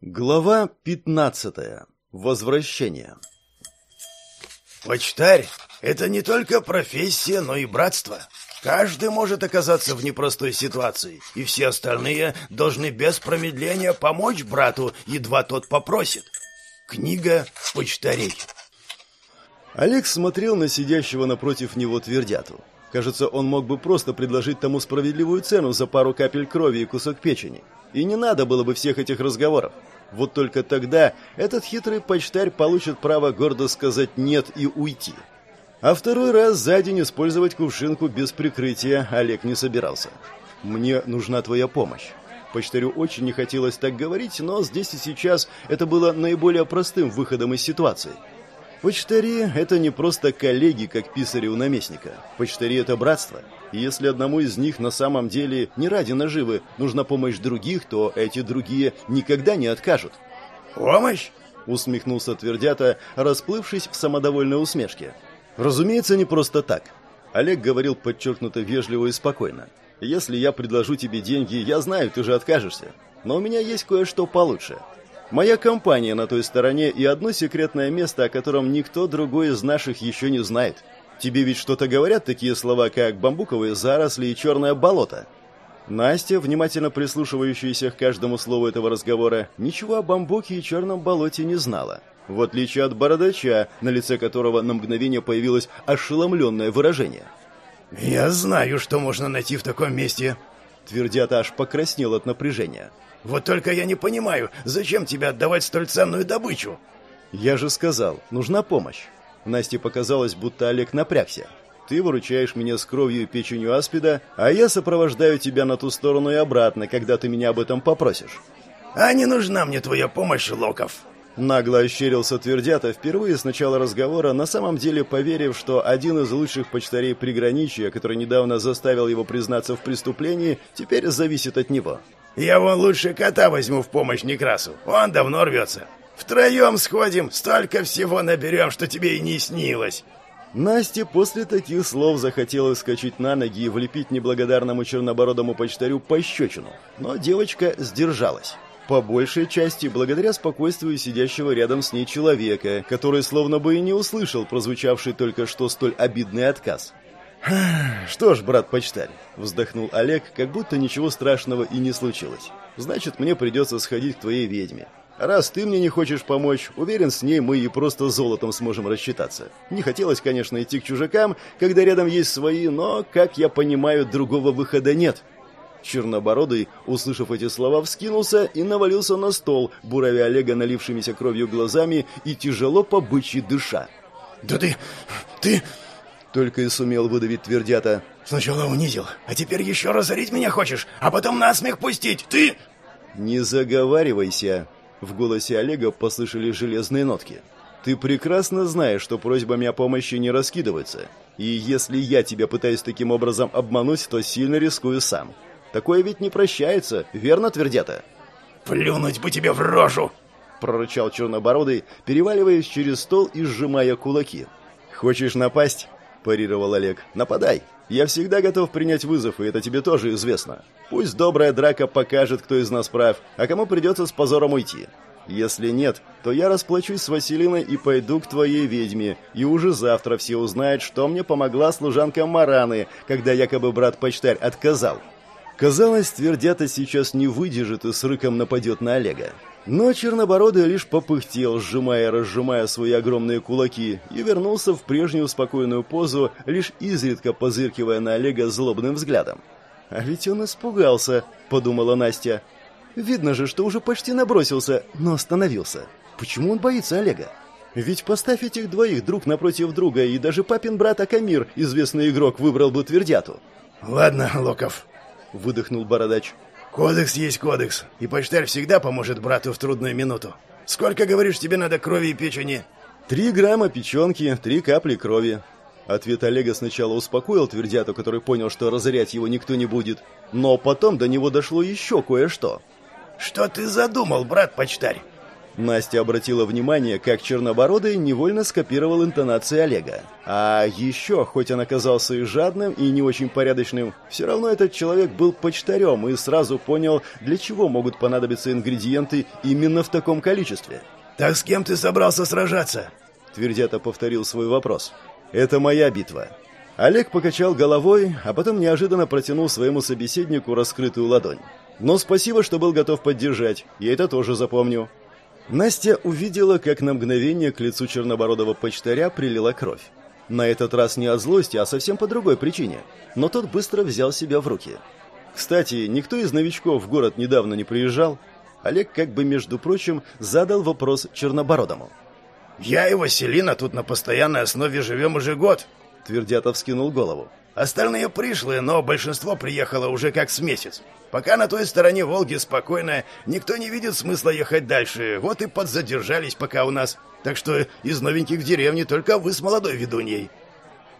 Глава 15. Возвращение. Почтарь — это не только профессия, но и братство. Каждый может оказаться в непростой ситуации, и все остальные должны без промедления помочь брату, едва тот попросит. Книга почтарей. Олег смотрел на сидящего напротив него твердяту. Кажется, он мог бы просто предложить тому справедливую цену за пару капель крови и кусок печени. И не надо было бы всех этих разговоров. Вот только тогда этот хитрый почтарь получит право гордо сказать «нет» и уйти. А второй раз за день использовать кувшинку без прикрытия Олег не собирался. «Мне нужна твоя помощь». Почтарю очень не хотелось так говорить, но здесь и сейчас это было наиболее простым выходом из ситуации – Почтари – это не просто коллеги, как писари у наместника. Почтари – это братство. И если одному из них на самом деле не ради наживы нужна помощь других, то эти другие никогда не откажут. «Помощь?» – усмехнулся Твердята, расплывшись в самодовольной усмешке. «Разумеется, не просто так». Олег говорил подчеркнуто вежливо и спокойно. «Если я предложу тебе деньги, я знаю, ты же откажешься. Но у меня есть кое-что получше. Моя компания на той стороне и одно секретное место, о котором никто другой из наших еще не знает. Тебе ведь что-то говорят такие слова, как бамбуковые заросли и черное болото?» Настя, внимательно прислушивающаяся к каждому слову этого разговора, ничего о бамбуке и черном болоте не знала. В отличие от бородача, на лице которого на мгновение появилось ошеломленное выражение. «Я знаю, что можно найти в таком месте», — твердят аж покраснел от напряжения. Вот только я не понимаю, зачем тебе отдавать столь ценную добычу?» «Я же сказал, нужна помощь». Насте показалось, будто Олег напрягся. «Ты выручаешь меня с кровью и печенью аспида, а я сопровождаю тебя на ту сторону и обратно, когда ты меня об этом попросишь». «А не нужна мне твоя помощь, Локов!» Нагло ощерился Твердята, впервые с начала разговора, на самом деле поверив, что один из лучших почтарей приграничья, который недавно заставил его признаться в преступлении, теперь зависит от него. Я вон лучше кота возьму в помощь Некрасу. Он давно рвется. Втроем сходим, столько всего наберем, что тебе и не снилось». Насте после таких слов захотелось скачать на ноги и влепить неблагодарному чернобородому почтарю пощечину. Но девочка сдержалась. По большей части благодаря спокойствию сидящего рядом с ней человека, который словно бы и не услышал прозвучавший только что столь обидный отказ. «Что ж, брат-почтарь», — вздохнул Олег, как будто ничего страшного и не случилось. «Значит, мне придется сходить к твоей ведьме. Раз ты мне не хочешь помочь, уверен, с ней мы и просто золотом сможем рассчитаться. Не хотелось, конечно, идти к чужакам, когда рядом есть свои, но, как я понимаю, другого выхода нет». Чернобородый, услышав эти слова, вскинулся и навалился на стол, буравя Олега налившимися кровью глазами и тяжело по бычьи дыша. «Да ты... ты...» Только и сумел выдавить твердята. «Сначала унизил, а теперь еще разорить меня хочешь, а потом насмех пустить! Ты...» «Не заговаривайся!» В голосе Олега послышались железные нотки. «Ты прекрасно знаешь, что просьбами о помощи не раскидываются. И если я тебя пытаюсь таким образом обмануть, то сильно рискую сам. Такое ведь не прощается, верно, твердята?» «Плюнуть бы тебе в рожу!» прорычал чернобородый, переваливаясь через стол и сжимая кулаки. «Хочешь напасть? Парировал Олег. «Нападай! Я всегда готов принять вызов, и это тебе тоже известно. Пусть добрая драка покажет, кто из нас прав, а кому придется с позором уйти. Если нет, то я расплачусь с Василиной и пойду к твоей ведьме, и уже завтра все узнают, что мне помогла служанка Мараны, когда якобы брат-почтарь отказал». Казалось, твердята сейчас не выдержит и с рыком нападет на Олега. Но Чернобородый лишь попыхтел, сжимая и разжимая свои огромные кулаки, и вернулся в прежнюю спокойную позу, лишь изредка позыркивая на Олега злобным взглядом. «А ведь он испугался», — подумала Настя. «Видно же, что уже почти набросился, но остановился. Почему он боится Олега? Ведь поставь этих двоих друг напротив друга, и даже папин брат Акамир, известный игрок, выбрал бы твердяту». «Ладно, Локов», — выдохнул Бородач. Кодекс есть кодекс, и почтарь всегда поможет брату в трудную минуту. Сколько, говоришь, тебе надо крови и печени? Три грамма печенки, три капли крови. Ответ Олега сначала успокоил твердяту, который понял, что разорять его никто не будет, но потом до него дошло еще кое-что. «Что ты задумал, брат-почтарь?» Настя обратила внимание, как Чернобородый невольно скопировал интонации Олега. А еще, хоть он оказался и жадным, и не очень порядочным, все равно этот человек был почтарем и сразу понял, для чего могут понадобиться ингредиенты именно в таком количестве. «Так с кем ты собрался сражаться?» Твердято повторил свой вопрос. «Это моя битва». Олег покачал головой, а потом неожиданно протянул своему собеседнику раскрытую ладонь. «Но спасибо, что был готов поддержать. Я это тоже запомню». Настя увидела, как на мгновение к лицу чернобородого почтаря прилила кровь. На этот раз не от злости, а совсем по другой причине. Но тот быстро взял себя в руки. Кстати, никто из новичков в город недавно не приезжал. Олег, как бы между прочим, задал вопрос Чернобородому. «Я и Василина тут на постоянной основе живем уже год», — Твердятов скинул голову. Остальные пришлые, но большинство приехало уже как с месяц. Пока на той стороне Волги спокойно, никто не видит смысла ехать дальше. Вот и подзадержались пока у нас. Так что из новеньких деревни только вы с молодой ведуньей.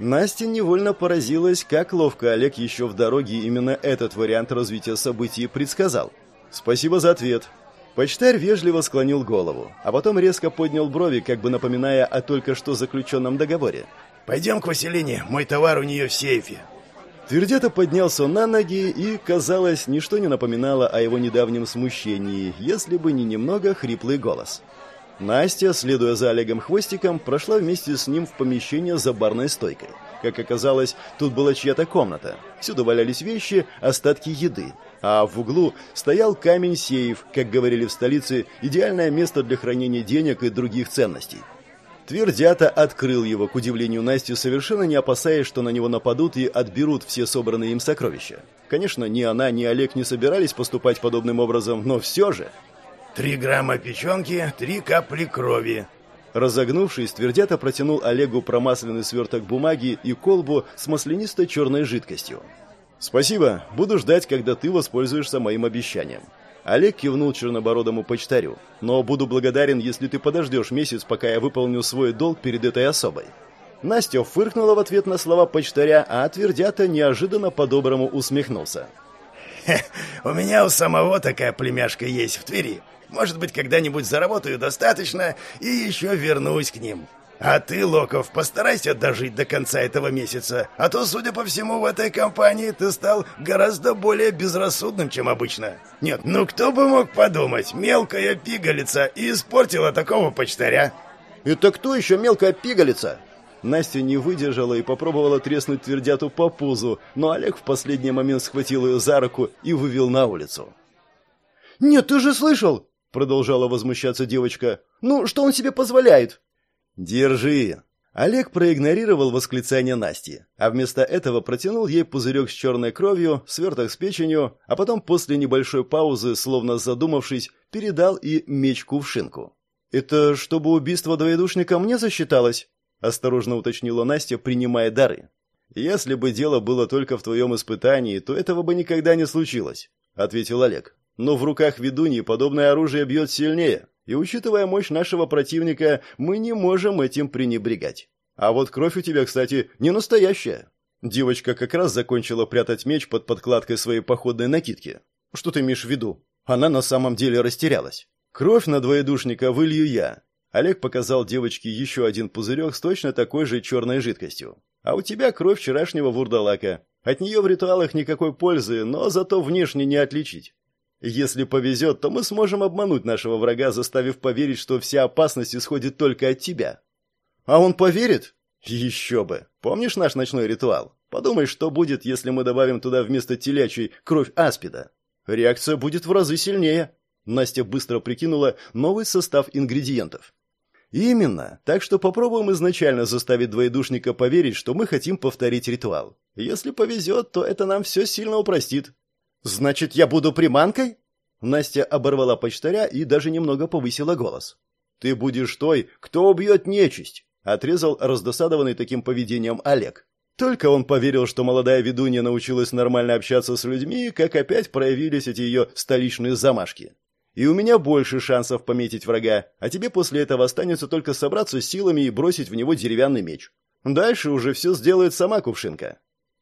Настя невольно поразилась, как ловко Олег еще в дороге именно этот вариант развития событий предсказал. «Спасибо за ответ». Почтарь вежливо склонил голову, а потом резко поднял брови, как бы напоминая о только что заключенном договоре. Пойдем к Василине, мой товар у нее в сейфе». Твердето поднялся на ноги, и, казалось, ничто не напоминало о его недавнем смущении, если бы не немного хриплый голос. Настя, следуя за Олегом хвостиком, прошла вместе с ним в помещение за барной стойкой. Как оказалось, тут была чья-то комната. Всюду валялись вещи, остатки еды. А в углу стоял камень-сейф, как говорили в столице, идеальное место для хранения денег и других ценностей. Твердята открыл его, к удивлению Насти, совершенно не опасаясь, что на него нападут и отберут все собранные им сокровища. Конечно, ни она, ни Олег не собирались поступать подобным образом, но все же... «Три грамма печенки, три капли крови». Разогнувшись, Твердята протянул Олегу промасленный сверток бумаги и колбу с маслянистой черной жидкостью. «Спасибо. Буду ждать, когда ты воспользуешься моим обещанием. Олег кивнул чернобородому почтарю. «Но буду благодарен, если ты подождешь месяц, пока я выполню свой долг перед этой особой». Настя фыркнула в ответ на слова почтаря, а Твердята неожиданно по-доброму усмехнулся. «У меня у самого такая племяшка есть в Твери. Может быть, когда-нибудь заработаю достаточно и еще вернусь к ним. А ты, Локов, постарайся дожить до конца этого месяца, а то, судя по всему, в этой компании ты стал гораздо более безрассудным, чем обычно. Нет, ну кто бы мог подумать, мелкая пигалица и испортила такого почтаря. Это кто еще мелкая пигалица? Настя не выдержала и попробовала треснуть твердяту по пузу, но Олег в последний момент схватил ее за руку и вывел на улицу. «Нет, ты же слышал!» — продолжала возмущаться девочка. «Ну, что он себе позволяет?» «Держи!» Олег проигнорировал восклицание Насти, а вместо этого протянул ей пузырек с черной кровью, сверток с печенью, а потом после небольшой паузы, словно задумавшись, передал и меч-кувшинку. «Это чтобы убийство двоедушника мне засчиталось?» — осторожно уточнила Настя, принимая дары. «Если бы дело было только в твоем испытании, то этого бы никогда не случилось», — ответил Олег. «Но в руках ведуньи подобное оружие бьет сильнее, и учитывая мощь нашего противника, мы не можем этим пренебрегать. А вот кровь у тебя, кстати, не настоящая. Девочка как раз закончила прятать меч под подкладкой своей походной накидки. Что ты имеешь в виду? Она на самом деле растерялась. Кровь на двоедушника вылью я. Олег показал девочке еще один пузырек с точно такой же черной жидкостью. А у тебя кровь вчерашнего вурдалака. От нее в ритуалах никакой пользы, но зато внешне не отличить. Если повезет, то мы сможем обмануть нашего врага, заставив поверить, что вся опасность исходит только от тебя. А он поверит? Еще бы. Помнишь наш ночной ритуал? Подумай, что будет, если мы добавим туда вместо телячьей кровь аспида. Реакция будет в разы сильнее. Настя быстро прикинула новый состав ингредиентов. Именно. Так что попробуем изначально заставить двоедушника поверить, что мы хотим повторить ритуал. Если повезет, то это нам все сильно упростит. «Значит, я буду приманкой?» Настя оборвала почтаря и даже немного повысила голос. «Ты будешь той, кто убьет нечисть», — отрезал раздосадованный таким поведением Олег. Только он поверил, что молодая ведунья научилась нормально общаться с людьми, как опять проявились эти ее столичные замашки. И у меня больше шансов пометить врага, а тебе после этого останется только собраться силами и бросить в него деревянный меч. Дальше уже все сделает сама кувшинка.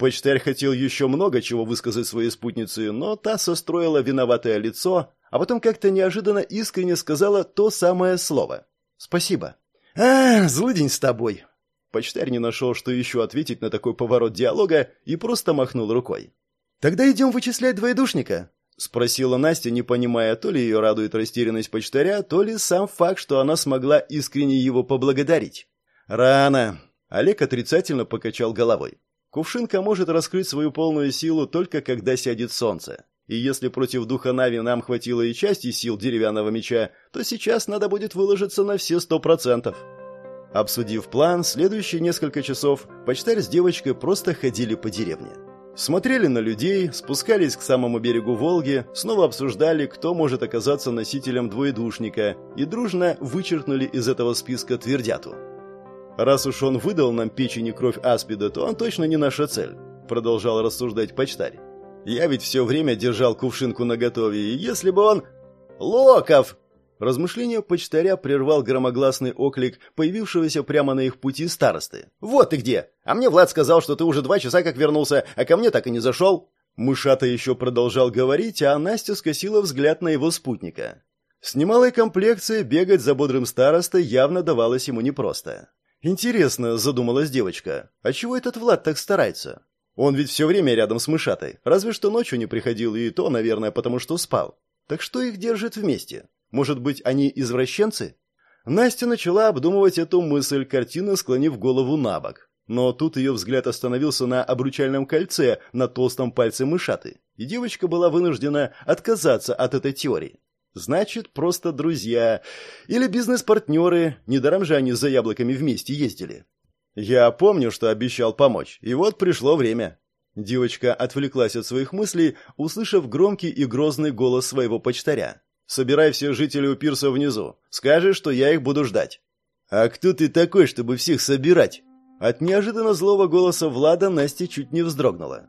Почтарь хотел еще много чего высказать своей спутнице, но та состроила виноватое лицо, а потом как-то неожиданно искренне сказала то самое слово. «Спасибо». «А, злыдень с тобой». Почтарь не нашел, что еще ответить на такой поворот диалога, и просто махнул рукой. «Тогда идем вычислять двоедушника», — спросила Настя, не понимая, то ли ее радует растерянность почтаря, то ли сам факт, что она смогла искренне его поблагодарить. «Рано», — Олег отрицательно покачал головой. «Кувшинка может раскрыть свою полную силу только когда сядет солнце. И если против духа Нави нам хватило и части сил деревянного меча, то сейчас надо будет выложиться на все сто процентов». Обсудив план, следующие несколько часов почтарь с девочкой просто ходили по деревне. Смотрели на людей, спускались к самому берегу Волги, снова обсуждали, кто может оказаться носителем двоедушника, и дружно вычеркнули из этого списка твердяту. «Раз уж он выдал нам печень и кровь аспида, то он точно не наша цель», продолжал рассуждать почтарь. «Я ведь все время держал кувшинку наготове, и если бы он...» «Локов!» Размышление почтаря прервал громогласный оклик, появившегося прямо на их пути старосты. «Вот ты где! А мне Влад сказал, что ты уже два часа как вернулся, а ко мне так и не зашел!» Мышата еще продолжал говорить, а Настя скосила взгляд на его спутника. С немалой комплекцией бегать за бодрым старостой явно давалось ему непросто. «Интересно», — задумалась девочка, — «а чего этот Влад так старается? Он ведь все время рядом с мышатой, разве что ночью не приходил, и то, наверное, потому что спал. Так что их держит вместе? Может быть, они извращенцы? Настя начала обдумывать эту мысль, картина склонив голову на бок. Но тут ее взгляд остановился на обручальном кольце на толстом пальце мышаты, и девочка была вынуждена отказаться от этой теории. Значит, просто друзья. Или бизнес-партнеры, недаром же они за яблоками вместе ездили. Я помню, что обещал помочь, и вот пришло время. Девочка отвлеклась от своих мыслей, услышав громкий и грозный голос своего почтаря. Собирай всех жителей у пирса внизу. Скажи, что я их буду ждать». «А кто ты такой, чтобы всех собирать?» От неожиданно злого голоса Влада Настя чуть не вздрогнула.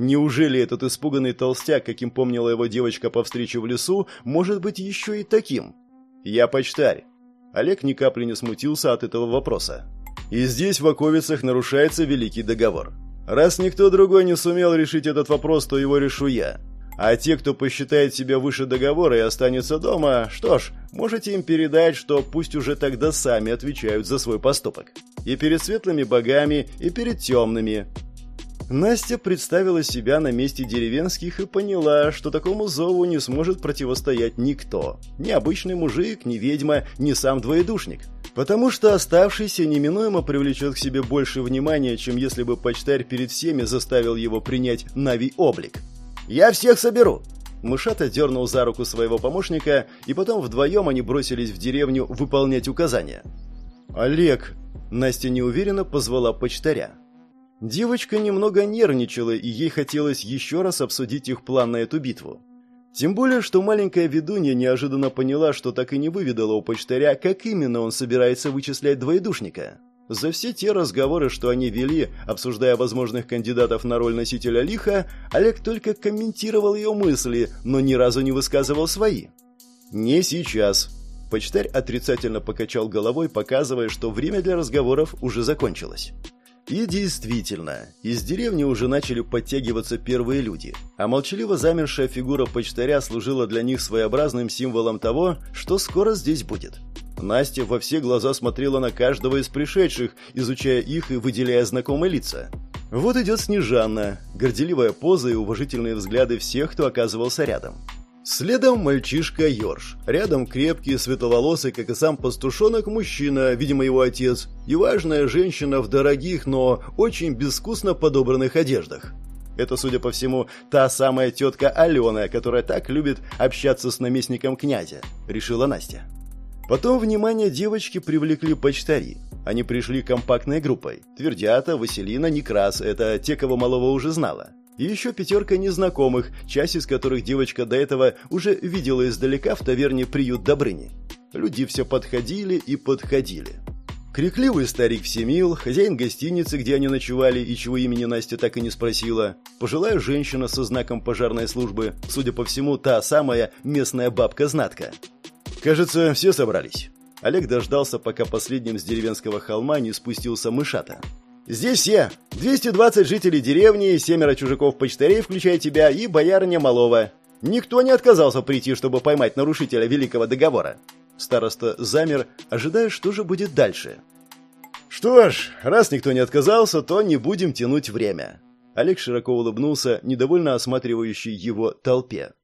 Неужели этот испуганный толстяк, каким помнила его девочка по встрече в лесу, может быть еще и таким? «Я почтарь». Олег ни капли не смутился от этого вопроса. «И здесь в Оковицах нарушается великий договор. Раз никто другой не сумел решить этот вопрос, то его решу я. А те, кто посчитает себя выше договора и останется дома, что ж, можете им передать, что пусть уже тогда сами отвечают за свой поступок. И перед светлыми богами, и перед темными. Настя представила себя на месте деревенских и поняла, что такому зову не сможет противостоять никто. Ни обычный мужик, ни ведьма, ни сам двоедушник. Потому что оставшийся неминуемо привлечет к себе больше внимания, чем если бы почтарь перед всеми заставил его принять Нави облик. «Я всех соберу!» Мышата дернул за руку своего помощника, и потом вдвоем они бросились в деревню выполнять указания. «Олег!» Настя неуверенно позвала почтаря. Девочка немного нервничала, и ей хотелось еще раз обсудить их план на эту битву. Тем более, что маленькая ведунья неожиданно поняла, что так и не выведала у почтаря, как именно он собирается вычислять двоедушника. За все те разговоры, что они вели, обсуждая возможных кандидатов на роль носителя лиха, Олег только комментировал ее мысли, но ни разу не высказывал свои. «Не сейчас». Почтарь отрицательно покачал головой, показывая, что время для разговоров уже закончилось. И действительно, из деревни уже начали подтягиваться первые люди, а молчаливо замершая фигура почтаря служила для них своеобразным символом того, что скоро здесь будет. Настя во все глаза смотрела на каждого из пришедших, изучая их и выделяя знакомые лица. Вот идет Снежанна, горделивая поза и уважительные взгляды всех, кто оказывался рядом. Следом мальчишка Йорш. Рядом крепкий, светловолосый, как и сам пастушонок, мужчина, видимо, его отец, и важная женщина в дорогих, но очень безвкусно подобранных одеждах. Это, судя по всему, та самая тетка Алена, которая так любит общаться с наместником князя, решила Настя. Потом внимание девочки привлекли почтари. Они пришли компактной группой. Твердята, Василина, Некрас – это те, кого малого уже знала. И еще пятерка незнакомых, часть из которых девочка до этого уже видела издалека в таверне «Приют Добрыни». Люди все подходили и подходили. Крикливый старик Всемил, хозяин гостиницы, где они ночевали и чего имени Настя так и не спросила, пожилая женщина со знаком пожарной службы, судя по всему, та самая местная бабка-знатка – Кажется, все собрались. Олег дождался, пока последним с деревенского холма не спустился мышата. «Здесь все. 220 жителей деревни, семеро чужаков-почтарей, включая тебя, и боярня Малова. Никто не отказался прийти, чтобы поймать нарушителя Великого Договора. Староста замер, ожидая, что же будет дальше. Что ж, раз никто не отказался, то не будем тянуть время. Олег широко улыбнулся, недовольно осматривающей его толпе.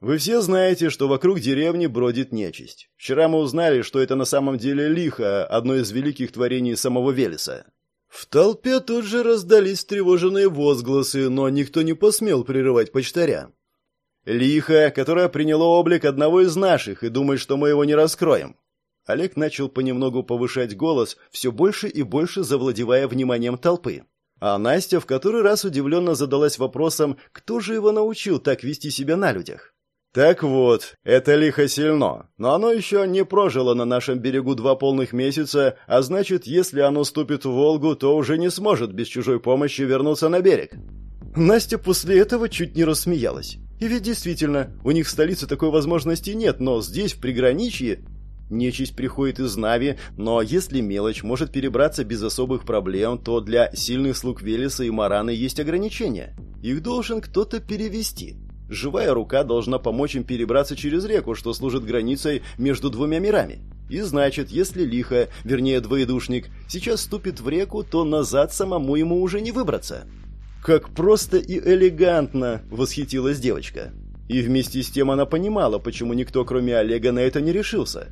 Вы все знаете, что вокруг деревни бродит нечисть. Вчера мы узнали, что это на самом деле лихо, одно из великих творений самого Велеса. В толпе тут же раздались тревоженные возгласы, но никто не посмел прерывать почтаря. Лихо, которое приняло облик одного из наших и думает, что мы его не раскроем. Олег начал понемногу повышать голос, все больше и больше завладевая вниманием толпы. А Настя в который раз удивленно задалась вопросом, кто же его научил так вести себя на людях. Так вот, это лихо сильно, но оно еще не прожило на нашем берегу два полных месяца, а значит, если оно ступит в Волгу, то уже не сможет без чужой помощи вернуться на берег. Настя после этого чуть не рассмеялась. И ведь действительно, у них в столице такой возможности нет, но здесь, в приграничье, Нечисть приходит из Нави, но если мелочь может перебраться без особых проблем, то для сильных слуг Велеса и Мараны есть ограничения. Их должен кто-то перевести. Живая рука должна помочь им перебраться через реку, что служит границей между двумя мирами. И значит, если лихо, вернее двоедушник, сейчас ступит в реку, то назад самому ему уже не выбраться. «Как просто и элегантно!» — восхитилась девочка. И вместе с тем она понимала, почему никто, кроме Олега, на это не решился.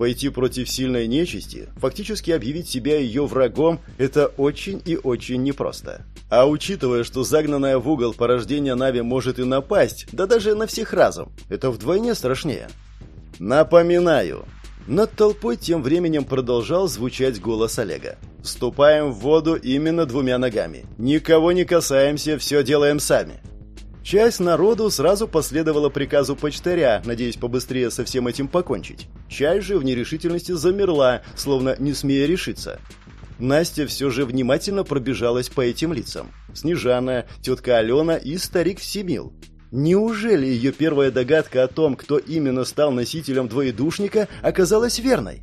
Пойти против сильной нечисти, фактически объявить себя ее врагом – это очень и очень непросто. А учитывая, что загнанная в угол порождение Нави может и напасть, да даже на всех разом, это вдвойне страшнее. Напоминаю. Над толпой тем временем продолжал звучать голос Олега. «Ступаем в воду именно двумя ногами. Никого не касаемся, все делаем сами. Часть народу сразу последовала приказу почтаря, надеясь побыстрее со всем этим покончить. Часть же в нерешительности замерла, словно не смея решиться. Настя все же внимательно пробежалась по этим лицам. Снежана, тетка Алена и старик Всемил. Неужели ее первая догадка о том, кто именно стал носителем двоедушника, оказалась верной?